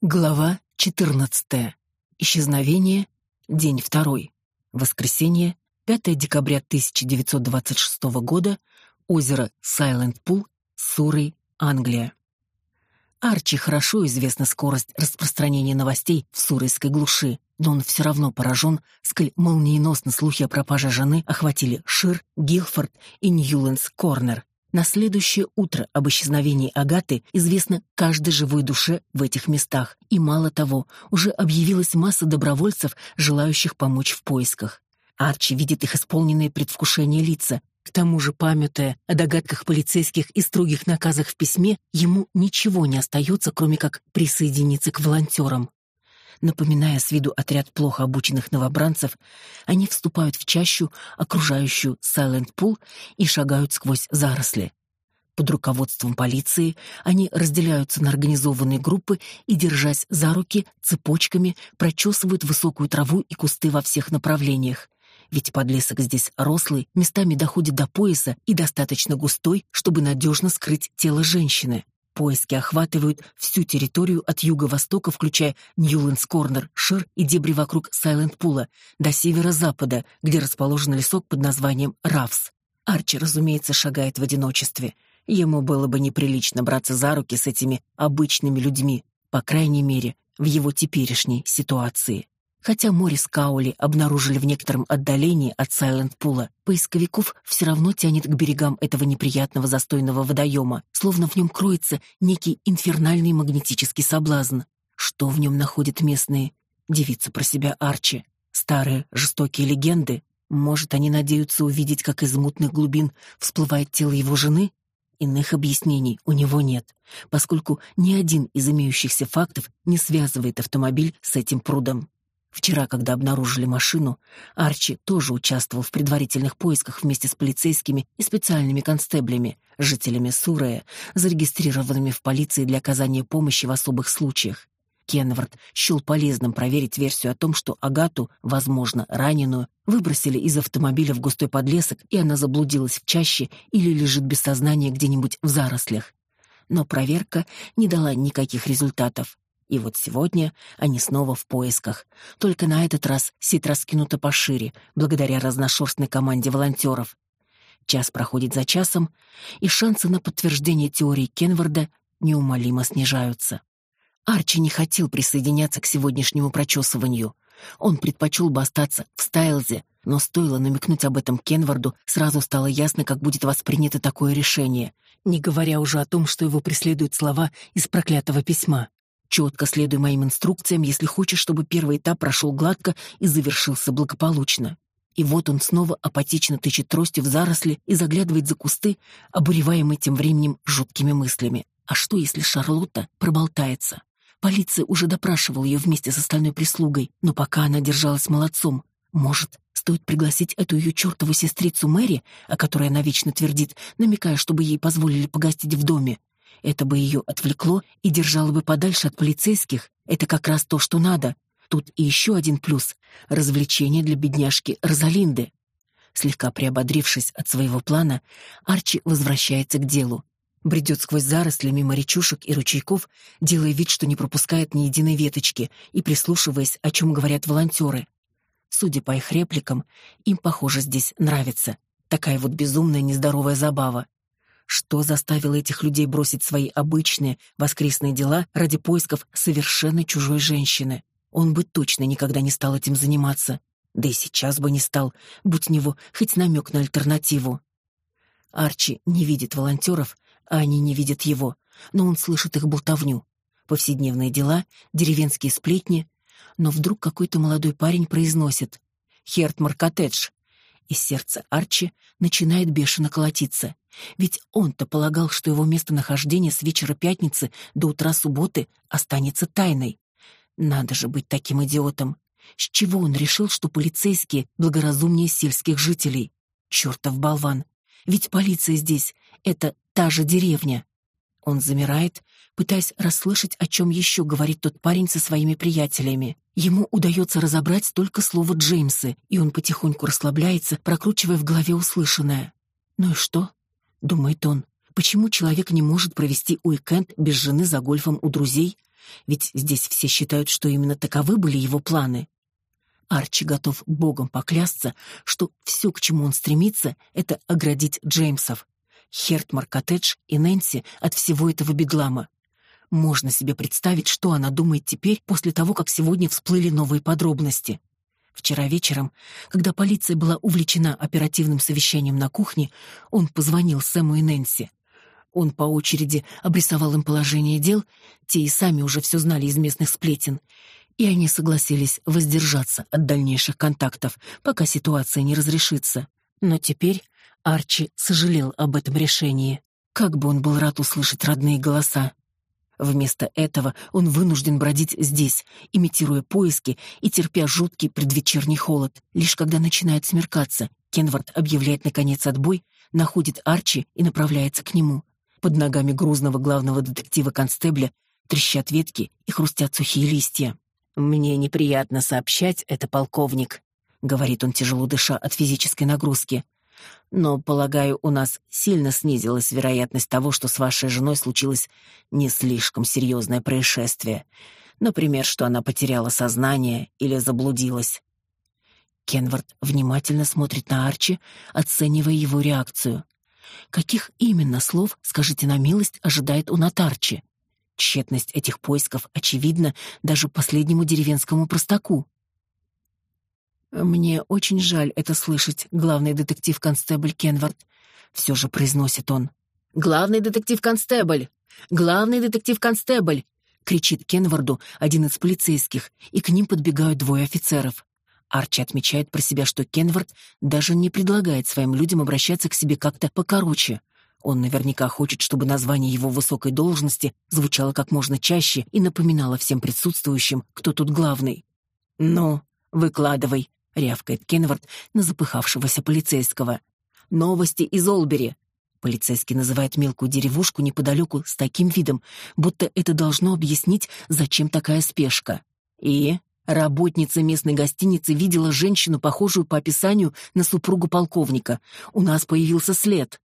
Глава 14. Исчезновение. День второй. Воскресенье, 5 декабря 1926 года. Озеро Сайленд-Пул, Суррей, Англия. Арчи хорошо известна скорость распространения новостей в суррейской глуши, но он все равно поражен, сколь молниеносно слухи о пропаже жены охватили Шир, Гилфорд и Ньюлендс-Корнер. На следующее утро об исчезновении Агаты известно каждой живой душе в этих местах, и мало того, уже объявилась масса добровольцев, желающих помочь в поисках. Арчи видит их исполненные предвкушения лица. К тому же, памятая о догадках полицейских и строгих наказах в письме, ему ничего не остается, кроме как присоединиться к волонтерам. Напоминая с виду отряд плохо обученных новобранцев, они вступают в чащу, окружающую Сайленд-Пул, и шагают сквозь заросли. Под руководством полиции они разделяются на организованные группы и, держась за руки, цепочками прочесывают высокую траву и кусты во всех направлениях. Ведь подлесок здесь рослый, местами доходит до пояса и достаточно густой, чтобы надежно скрыть тело женщины. Поиски охватывают всю территорию от юго-востока, включая Ньюлендс-Корнер, Шир и дебри вокруг Сайленд-Пула, до северо-запада, где расположен лесок под названием Равс. Арчи, разумеется, шагает в одиночестве. Ему было бы неприлично браться за руки с этими обычными людьми, по крайней мере, в его теперешней ситуации. Хотя Морис Каули обнаружили в некотором отдалении от Сайленд-Пула, поисковиков все равно тянет к берегам этого неприятного застойного водоема, словно в нем кроется некий инфернальный магнетический соблазн. Что в нем находят местные? Девица про себя Арчи. Старые жестокие легенды? Может, они надеются увидеть, как из мутных глубин всплывает тело его жены? Иных объяснений у него нет, поскольку ни один из имеющихся фактов не связывает автомобиль с этим прудом. Вчера, когда обнаружили машину, Арчи тоже участвовал в предварительных поисках вместе с полицейскими и специальными констеблями, жителями Сурея, зарегистрированными в полиции для оказания помощи в особых случаях. Кенвард счел полезным проверить версию о том, что Агату, возможно, раненую, выбросили из автомобиля в густой подлесок, и она заблудилась в чаще или лежит без сознания где-нибудь в зарослях. Но проверка не дала никаких результатов. И вот сегодня они снова в поисках. Только на этот раз сеть раскинута пошире, благодаря разношерстной команде волонтеров. Час проходит за часом, и шансы на подтверждение теории Кенварда неумолимо снижаются. Арчи не хотел присоединяться к сегодняшнему прочесыванию. Он предпочел бы остаться в Стайлзе, но стоило намекнуть об этом Кенварду, сразу стало ясно, как будет воспринято такое решение, не говоря уже о том, что его преследуют слова из проклятого письма. Четко следуй моим инструкциям, если хочешь, чтобы первый этап прошел гладко и завершился благополучно. И вот он снова апатично тычет тростью в заросли и заглядывает за кусты, обуреваемый тем временем жуткими мыслями. А что, если Шарлотта проболтается? Полиция уже допрашивала ее вместе с остальной прислугой, но пока она держалась молодцом. Может, стоит пригласить эту ее чертову сестрицу Мэри, о которой она вечно твердит, намекая, чтобы ей позволили погостить в доме, это бы ее отвлекло и держало бы подальше от полицейских. Это как раз то, что надо. Тут и еще один плюс — развлечение для бедняжки Розалинды. Слегка приободрившись от своего плана, Арчи возвращается к делу. Бредет сквозь заросли мимо речушек и ручейков, делая вид, что не пропускает ни единой веточки и прислушиваясь, о чем говорят волонтеры. Судя по их репликам, им, похоже, здесь нравится. Такая вот безумная нездоровая забава. Что заставило этих людей бросить свои обычные воскресные дела ради поисков совершенно чужой женщины? Он бы точно никогда не стал этим заниматься. Да и сейчас бы не стал, будь у него хоть намек на альтернативу. Арчи не видит волонтеров, а они не видят его, но он слышит их болтовню. Повседневные дела, деревенские сплетни. Но вдруг какой-то молодой парень произносит «Хертмар коттедж», и сердце Арчи начинает бешено колотиться. Ведь он-то полагал, что его местонахождение с вечера пятницы до утра субботы останется тайной. Надо же быть таким идиотом. С чего он решил, что полицейские благоразумнее сельских жителей? Чертов болван. Ведь полиция здесь — это та же деревня. Он замирает, пытаясь расслышать, о чем еще говорит тот парень со своими приятелями. Ему удается разобрать только слово Джеймсы, и он потихоньку расслабляется, прокручивая в голове услышанное. «Ну и что?» — думает он. «Почему человек не может провести уикенд без жены за гольфом у друзей? Ведь здесь все считают, что именно таковы были его планы». Арчи готов богом поклясться, что все, к чему он стремится, это оградить Джеймсов, Хертмар Коттедж и Нэнси от всего этого бедлама. Можно себе представить, что она думает теперь после того, как сегодня всплыли новые подробности. Вчера вечером, когда полиция была увлечена оперативным совещанием на кухне, он позвонил Сэму и Нэнси. Он по очереди обрисовал им положение дел, те и сами уже все знали из местных сплетен, и они согласились воздержаться от дальнейших контактов, пока ситуация не разрешится. Но теперь Арчи сожалел об этом решении. Как бы он был рад услышать родные голоса. Вместо этого он вынужден бродить здесь, имитируя поиски и терпя жуткий предвечерний холод. Лишь когда начинает смеркаться, Кенвард объявляет наконец отбой, находит Арчи и направляется к нему. Под ногами грузного главного детектива-констебля трещат ветки и хрустят сухие листья. «Мне неприятно сообщать это, полковник», — говорит он, тяжело дыша от физической нагрузки. Но, полагаю, у нас сильно снизилась вероятность того, что с вашей женой случилось не слишком серьезное происшествие. Например, что она потеряла сознание или заблудилась. Кенвард внимательно смотрит на Арчи, оценивая его реакцию. Каких именно слов, скажите на милость, ожидает он от Арчи? Тщетность этих поисков очевидна даже последнему деревенскому простаку. «Мне очень жаль это слышать, главный детектив-констебль Кенвард», — все же произносит он. «Главный детектив-констебль! Главный детектив-констебль!» — кричит Кенварду один из полицейских, и к ним подбегают двое офицеров. Арчи отмечает про себя, что Кенвард даже не предлагает своим людям обращаться к себе как-то покороче. Он наверняка хочет, чтобы название его высокой должности звучало как можно чаще и напоминало всем присутствующим, кто тут главный. «Ну, выкладывай», — рявкает Кенвард на запыхавшегося полицейского. «Новости из Олбери!» Полицейский называет мелкую деревушку неподалеку с таким видом, будто это должно объяснить, зачем такая спешка. И работница местной гостиницы видела женщину, похожую по описанию на супругу полковника. У нас появился след.